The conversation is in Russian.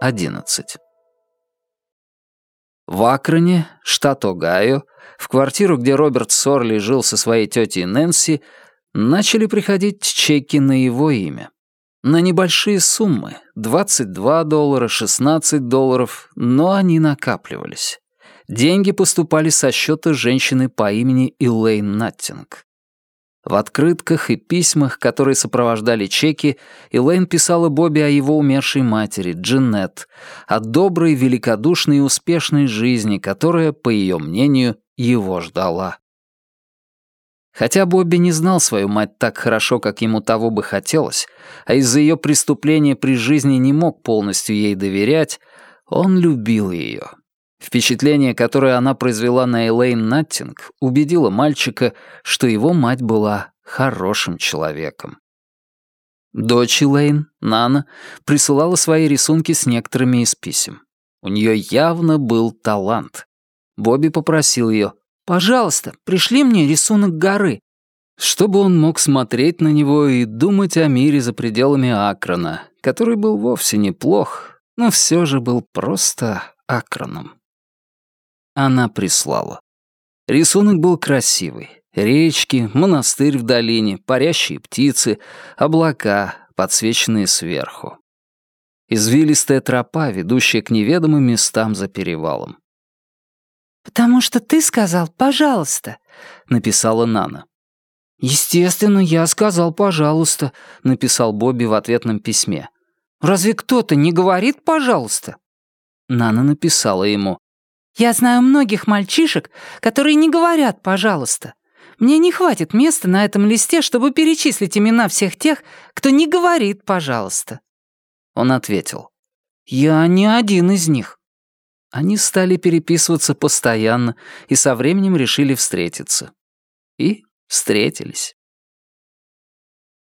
11. В Акроне, штат Огайо, в квартиру, где Роберт Сорли жил со своей тетей Нэнси, начали приходить чеки на его имя. На небольшие суммы — 22 доллара, 16 долларов, но они накапливались. Деньги поступали со счета женщины по имени Элейн Наттинг. В открытках и письмах, которые сопровождали чеки, Элейн писала Бобби о его умершей матери, Джинет, о доброй, великодушной и успешной жизни, которая, по ее мнению, его ждала. Хотя Бобби не знал свою мать так хорошо, как ему того бы хотелось, а из-за ее преступления при жизни не мог полностью ей доверять, он любил ее Впечатление, которое она произвела на Элейн Наттинг, убедило мальчика, что его мать была хорошим человеком. Дочь Элейн, Нана, присылала свои рисунки с некоторыми из писем. У нее явно был талант. Бобби попросил ее, «Пожалуйста, пришли мне рисунок горы», чтобы он мог смотреть на него и думать о мире за пределами Акрона, который был вовсе неплох, но все же был просто Акроном она прислала. Рисунок был красивый. Речки, монастырь в долине, парящие птицы, облака, подсвеченные сверху. Извилистая тропа, ведущая к неведомым местам за перевалом. «Потому что ты сказал «пожалуйста», — написала Нана. «Естественно, я сказал «пожалуйста», — написал Бобби в ответном письме. «Разве кто-то не говорит «пожалуйста»?» Нана написала ему. Я знаю многих мальчишек, которые не говорят «пожалуйста». Мне не хватит места на этом листе, чтобы перечислить имена всех тех, кто не говорит «пожалуйста». Он ответил. «Я не один из них». Они стали переписываться постоянно и со временем решили встретиться. И встретились.